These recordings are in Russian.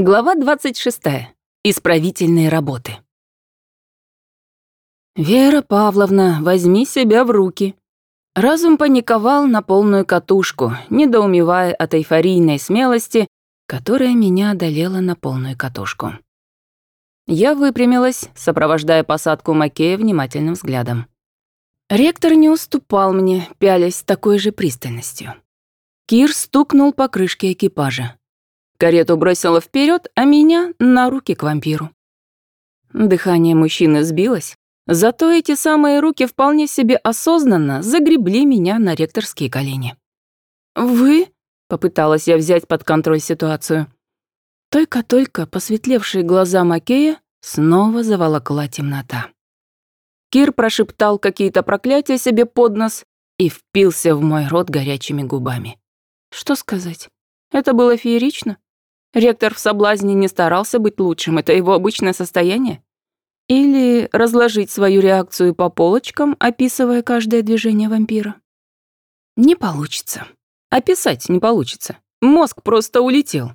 Глава 26. Исправительные работы. «Вера Павловна, возьми себя в руки». Разум паниковал на полную катушку, недоумевая от эйфорийной смелости, которая меня одолела на полную катушку. Я выпрямилась, сопровождая посадку Макея внимательным взглядом. Ректор не уступал мне, пялясь такой же пристальностью. Кир стукнул по крышке экипажа. Карету бросила вперед, а меня на руки к вампиру. Дыхание мужчины сбилось, зато эти самые руки вполне себе осознанно загребли меня на ректорские колени. «Вы?» — попыталась я взять под контроль ситуацию. Только-только посветлевшие глаза Макея снова заволокла темнота. Кир прошептал какие-то проклятия себе под нос и впился в мой рот горячими губами. Что сказать? Это было феерично. Ректор в соблазне не старался быть лучшим, это его обычное состояние? Или разложить свою реакцию по полочкам, описывая каждое движение вампира? Не получится. Описать не получится. Мозг просто улетел.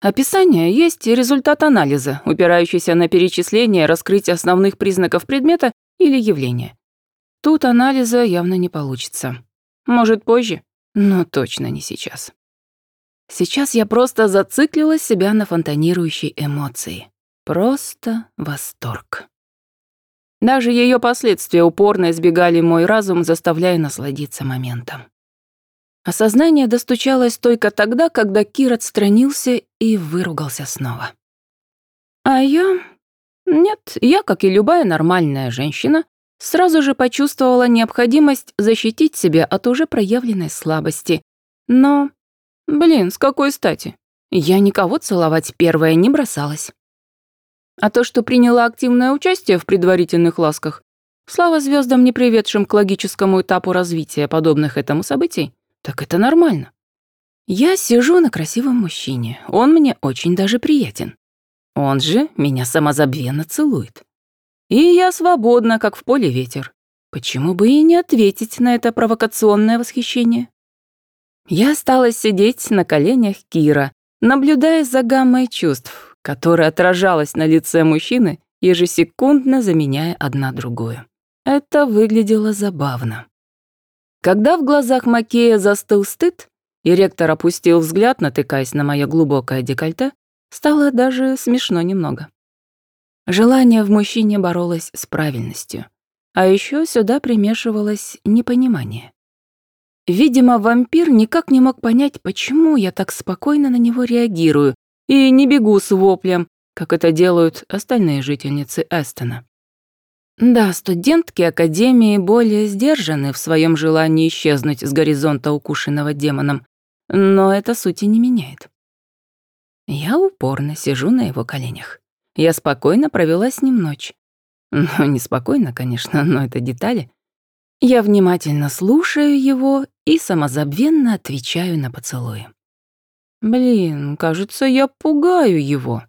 Описание есть результат анализа, упирающийся на перечисление, раскрытие основных признаков предмета или явления. Тут анализа явно не получится. Может, позже, но точно не сейчас. Сейчас я просто зациклила себя на фонтанирующей эмоции. Просто восторг. Даже ее последствия упорно избегали мой разум, заставляя насладиться моментом. Осознание достучалось только тогда, когда Кир отстранился и выругался снова. А я... Нет, я, как и любая нормальная женщина, сразу же почувствовала необходимость защитить себя от уже проявленной слабости. Но Блин, с какой стати? Я никого целовать первая не бросалась. А то, что приняла активное участие в предварительных ласках, слава звездам, не приведшим к логическому этапу развития подобных этому событий, так это нормально. Я сижу на красивом мужчине, он мне очень даже приятен. Он же меня самозабвенно целует. И я свободна, как в поле ветер. Почему бы и не ответить на это провокационное восхищение? Я осталась сидеть на коленях Кира, наблюдая за гаммой чувств, которая отражалась на лице мужчины, ежесекундно заменяя одна другую. Это выглядело забавно. Когда в глазах Макея застыл стыд, и ректор опустил взгляд, натыкаясь на мое глубокое декольте, стало даже смешно немного. Желание в мужчине боролось с правильностью. А еще сюда примешивалось непонимание. Видимо, вампир никак не мог понять, почему я так спокойно на него реагирую и не бегу с воплем, как это делают остальные жительницы Эстона. Да, студентки Академии более сдержаны в своем желании исчезнуть с горизонта укушенного демоном, но это сути не меняет. Я упорно сижу на его коленях. Я спокойно провела с ним ночь. Ну, не спокойно, конечно, но это детали. Я внимательно слушаю его и самозабвенно отвечаю на поцелуи. Блин, кажется, я пугаю его.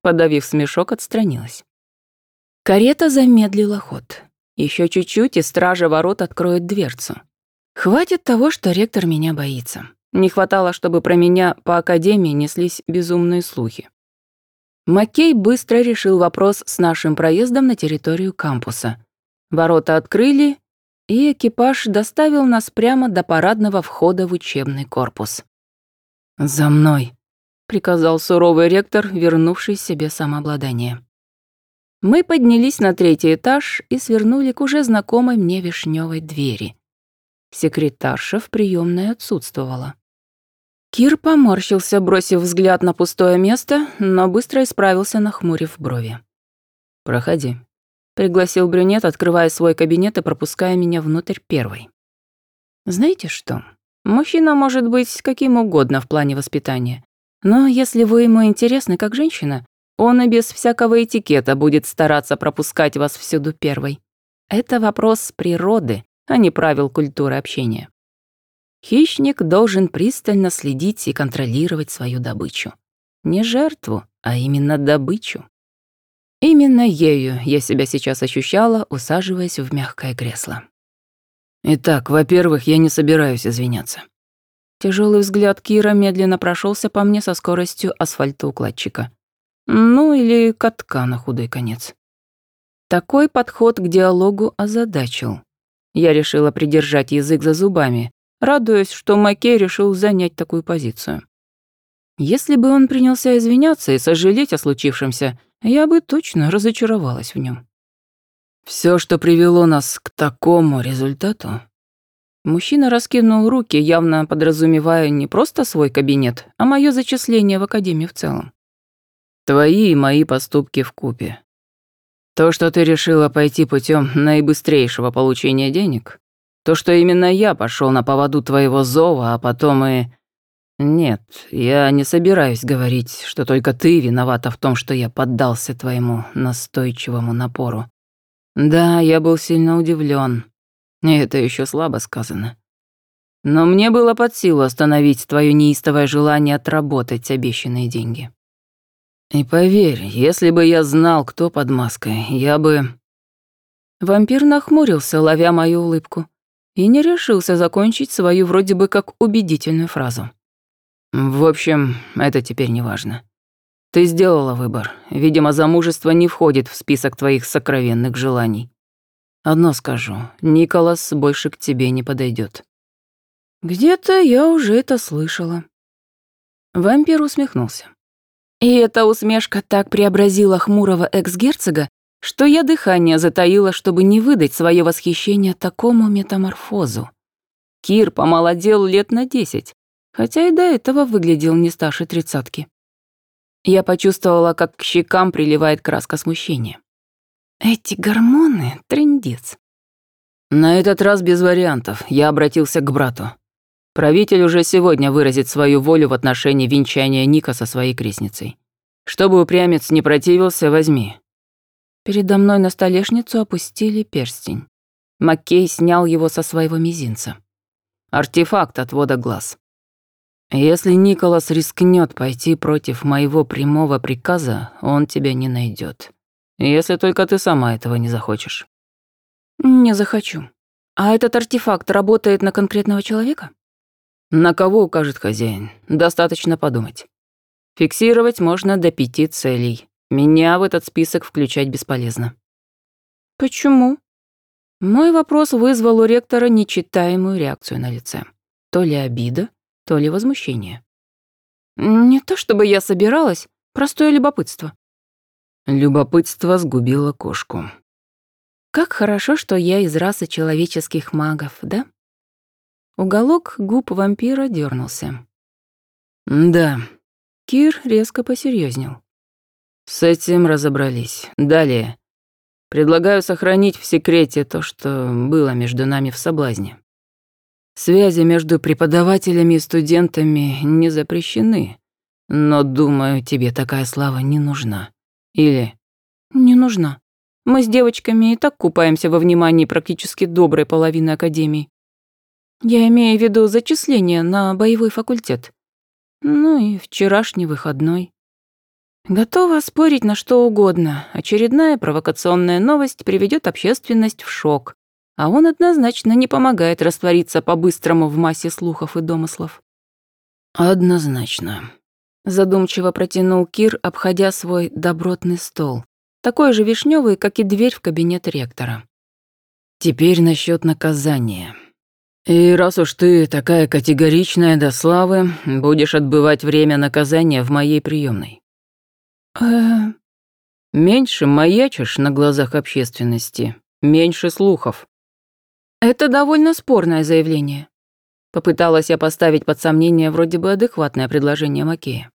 Подавив смешок, отстранилась. Карета замедлила ход. Еще чуть-чуть, и стража ворот откроет дверцу. Хватит того, что ректор меня боится. Не хватало, чтобы про меня по академии неслись безумные слухи. Маккей быстро решил вопрос с нашим проездом на территорию кампуса. Ворота открыли, и экипаж доставил нас прямо до парадного входа в учебный корпус. «За мной», — приказал суровый ректор, вернувший себе самообладание. Мы поднялись на третий этаж и свернули к уже знакомой мне вишневой двери. Секретарша в приемной отсутствовала. Кир поморщился, бросив взгляд на пустое место, но быстро исправился, нахмурив брови. «Проходи», пригласил брюнет, открывая свой кабинет и пропуская меня внутрь первой. Знаете что? Мужчина может быть каким угодно в плане воспитания. Но если вы ему интересны как женщина, он и без всякого этикета будет стараться пропускать вас всюду первой. Это вопрос природы, а не правил культуры общения. Хищник должен пристально следить и контролировать свою добычу. Не жертву, а именно добычу. Именно ею я себя сейчас ощущала, усаживаясь в мягкое кресло. Итак, во-первых, я не собираюсь извиняться. Тяжелый взгляд Кира медленно прошелся по мне со скоростью асфальтоукладчика. Ну или катка на худой конец. Такой подход к диалогу озадачил. Я решила придержать язык за зубами, радуясь, что Маккей решил занять такую позицию. Если бы он принялся извиняться и сожалеть о случившемся, я бы точно разочаровалась в нем. Все, что привело нас к такому результату. Мужчина раскинул руки, явно подразумевая не просто свой кабинет, а мое зачисление в академию в целом. Твои и мои поступки в купе. То, что ты решила пойти путем наибыстрейшего получения денег, то, что именно я пошел на поводу твоего зова, а потом и... Нет, я не собираюсь говорить, что только ты виновата в том, что я поддался твоему настойчивому напору. Да, я был сильно удивлен. Это еще слабо сказано. Но мне было под силу остановить твое неистовое желание отработать обещанные деньги. И поверь, если бы я знал, кто под маской, я бы... Вампир нахмурился, ловя мою улыбку, и не решился закончить свою вроде бы как убедительную фразу. В общем, это теперь не важно. Ты сделала выбор. Видимо, замужество не входит в список твоих сокровенных желаний. Одно скажу, Николас больше к тебе не подойдет. Где-то я уже это слышала. Вампир усмехнулся. И эта усмешка так преобразила хмурого экс-герцога, что я дыхание затаила, чтобы не выдать свое восхищение такому метаморфозу. Кир помолодел лет на десять, хотя и до этого выглядел не старше тридцатки. Я почувствовала, как к щекам приливает краска смущения. Эти гормоны — трендец. На этот раз без вариантов. Я обратился к брату. Правитель уже сегодня выразит свою волю в отношении венчания Ника со своей крестницей. Чтобы упрямец не противился, возьми». Передо мной на столешницу опустили перстень. Маккей снял его со своего мизинца. Артефакт отвода глаз. Если Николас рискнет пойти против моего прямого приказа, он тебя не найдет. Если только ты сама этого не захочешь. Не захочу. А этот артефакт работает на конкретного человека? На кого укажет хозяин? Достаточно подумать. Фиксировать можно до пяти целей. Меня в этот список включать бесполезно. Почему? Мой вопрос вызвал у ректора нечитаемую реакцию на лице. То ли обида, то ли возмущение. Не то чтобы я собиралась, простое любопытство. Любопытство сгубило кошку. Как хорошо, что я из расы человеческих магов, да? Уголок губ вампира дернулся. «Да». Кир резко посерьезнел. «С этим разобрались. Далее. Предлагаю сохранить в секрете то, что было между нами в соблазне. Связи между преподавателями и студентами не запрещены, но, думаю, тебе такая слава не нужна. Или...» «Не нужна. Мы с девочками и так купаемся во внимании практически доброй половины Академии. Я имею в виду зачисление на боевой факультет. Ну и вчерашний выходной. Готова спорить на что угодно. Очередная провокационная новость приведет общественность в шок, а он однозначно не помогает раствориться по-быстрому в массе слухов и домыслов. «Однозначно», — задумчиво протянул Кир, обходя свой добротный стол, такой же вишневый, как и дверь в кабинет ректора. «Теперь насчет наказания». «И раз уж ты такая категоричная до славы, будешь отбывать время наказания в моей приемной. «Э...» «Меньше маячишь на глазах общественности, меньше слухов». «Это довольно спорное заявление». Попыталась я поставить под сомнение вроде бы адекватное предложение Макея.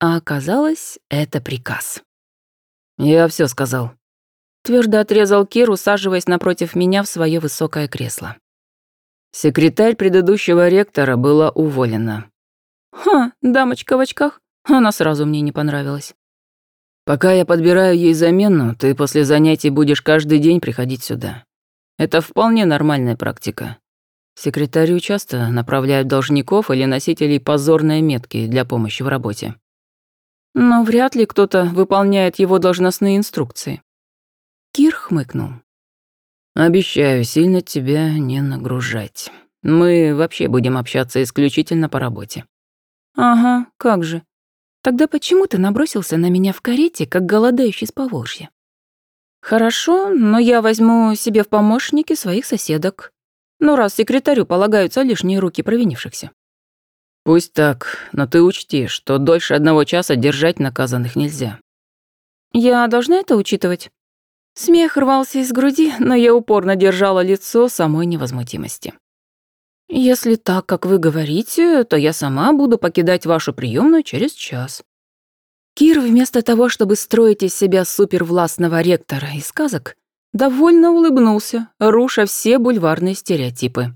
А оказалось, это приказ. «Я все сказал», — твердо отрезал Кир, усаживаясь напротив меня в свое высокое кресло. Секретарь предыдущего ректора была уволена. Ха, дамочка в очках. Она сразу мне не понравилась. Пока я подбираю ей замену, ты после занятий будешь каждый день приходить сюда. Это вполне нормальная практика. Секретарю часто направляют должников или носителей позорной метки для помощи в работе. Но вряд ли кто-то выполняет его должностные инструкции. Кир хмыкнул. Обещаю сильно тебя не нагружать. Мы вообще будем общаться исключительно по работе». «Ага, как же. Тогда почему ты набросился на меня в карете, как голодающий с Поволжья?» «Хорошо, но я возьму себе в помощники своих соседок. Ну, раз секретарю полагаются лишние руки провинившихся». «Пусть так, но ты учти, что дольше одного часа держать наказанных нельзя». «Я должна это учитывать?» Смех рвался из груди, но я упорно держала лицо самой невозмутимости. «Если так, как вы говорите, то я сама буду покидать вашу приемную через час». Кир вместо того, чтобы строить из себя супервластного ректора из сказок, довольно улыбнулся, руша все бульварные стереотипы.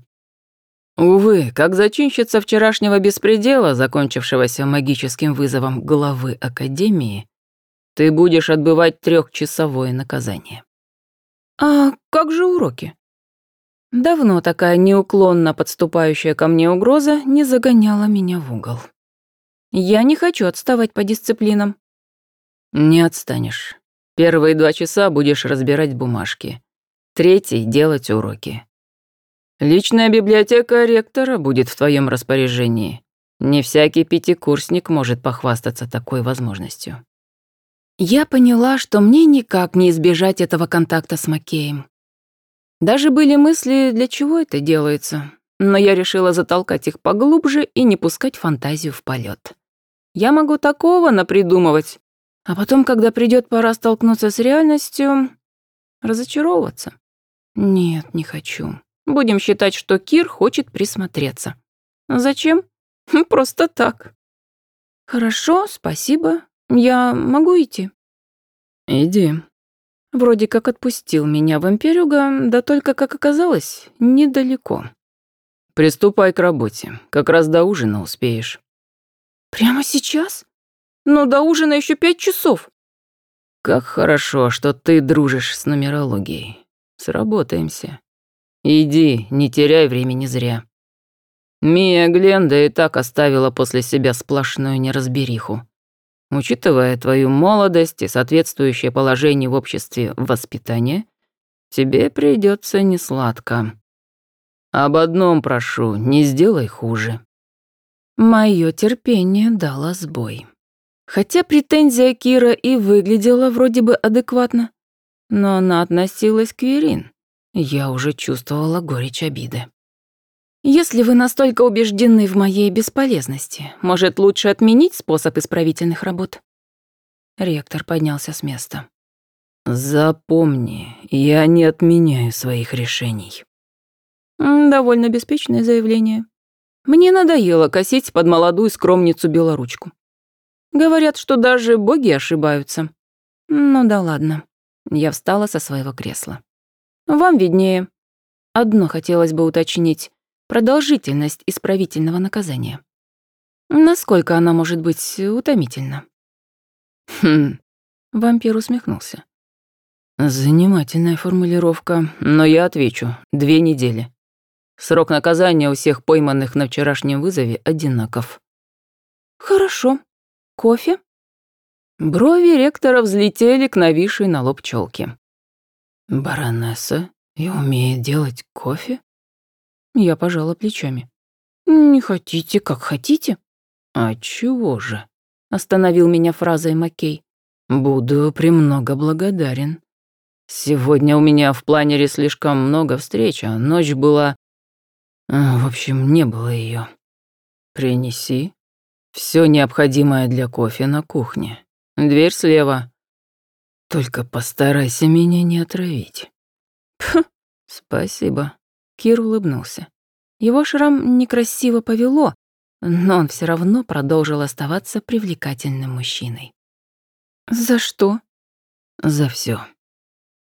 Увы, как зачинщица вчерашнего беспредела, закончившегося магическим вызовом главы Академии, ты будешь отбывать трехчасовое наказание. А как же уроки? Давно такая неуклонно подступающая ко мне угроза не загоняла меня в угол. Я не хочу отставать по дисциплинам. Не отстанешь. Первые два часа будешь разбирать бумажки. Третий — делать уроки. Личная библиотека ректора будет в твоем распоряжении. Не всякий пятикурсник может похвастаться такой возможностью. Я поняла, что мне никак не избежать этого контакта с Макеем. Даже были мысли, для чего это делается, но я решила затолкать их поглубже и не пускать фантазию в полет. Я могу такого напридумывать, а потом, когда придет пора столкнуться с реальностью, разочаровываться. Нет, не хочу. Будем считать, что Кир хочет присмотреться. Зачем? Просто так. Хорошо, спасибо. Я могу идти? Иди. Вроде как отпустил меня в Империуга, да только, как оказалось, недалеко. Приступай к работе. Как раз до ужина успеешь. Прямо сейчас? Но до ужина еще пять часов. Как хорошо, что ты дружишь с нумерологией. Сработаемся. Иди, не теряй времени зря. Мия Гленда и так оставила после себя сплошную неразбериху. Учитывая твою молодость и соответствующее положение в обществе воспитание, тебе придется несладко. Об одном прошу, не сделай хуже. Мое терпение дало сбой. Хотя претензия Кира и выглядела вроде бы адекватно, но она относилась к Верин. Я уже чувствовала горечь обиды. Если вы настолько убеждены в моей бесполезности, может, лучше отменить способ исправительных работ? Ректор поднялся с места. Запомни, я не отменяю своих решений. Довольно беспечное заявление. Мне надоело косить под молодую скромницу белоручку. Говорят, что даже боги ошибаются. Ну да ладно. Я встала со своего кресла. Вам виднее. Одно хотелось бы уточнить продолжительность исправительного наказания. Насколько она может быть утомительна? Хм. Вампир усмехнулся. Занимательная формулировка, но я отвечу. Две недели. Срок наказания у всех пойманных на вчерашнем вызове одинаков. Хорошо. Кофе? Брови ректора взлетели к нависшей на лоб челке. Баронесса и умеет делать кофе? Я пожала плечами. «Не хотите, как хотите». «А чего же?» — остановил меня фразой Маккей. «Буду премного благодарен. Сегодня у меня в планере слишком много встреч, а ночь была... В общем, не было ее. Принеси. Все необходимое для кофе на кухне. Дверь слева. Только постарайся меня не отравить». «Пх, спасибо». Кир улыбнулся. Его шрам некрасиво повело, но он все равно продолжил оставаться привлекательным мужчиной. «За что?» «За все.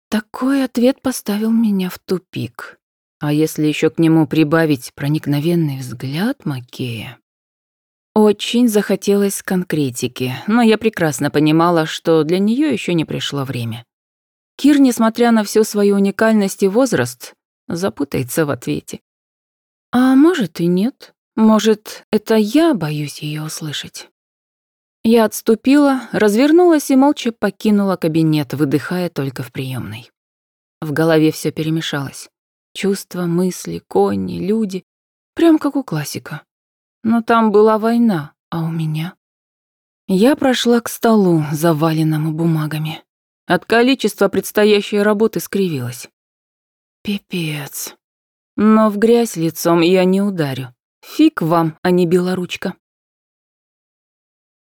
Такой ответ поставил меня в тупик. А если еще к нему прибавить проникновенный взгляд Макея? Очень захотелось конкретики, но я прекрасно понимала, что для нее еще не пришло время. Кир, несмотря на всю свою уникальность и возраст, запутается в ответе. А может и нет. Может, это я боюсь ее услышать. Я отступила, развернулась и молча покинула кабинет, выдыхая только в приемной. В голове все перемешалось. Чувства, мысли, кони, люди. Прям как у классика. Но там была война, а у меня... Я прошла к столу, заваленному бумагами. От количества предстоящей работы скривилась. Пипец. Но в грязь лицом я не ударю. Фиг вам, а не белоручка.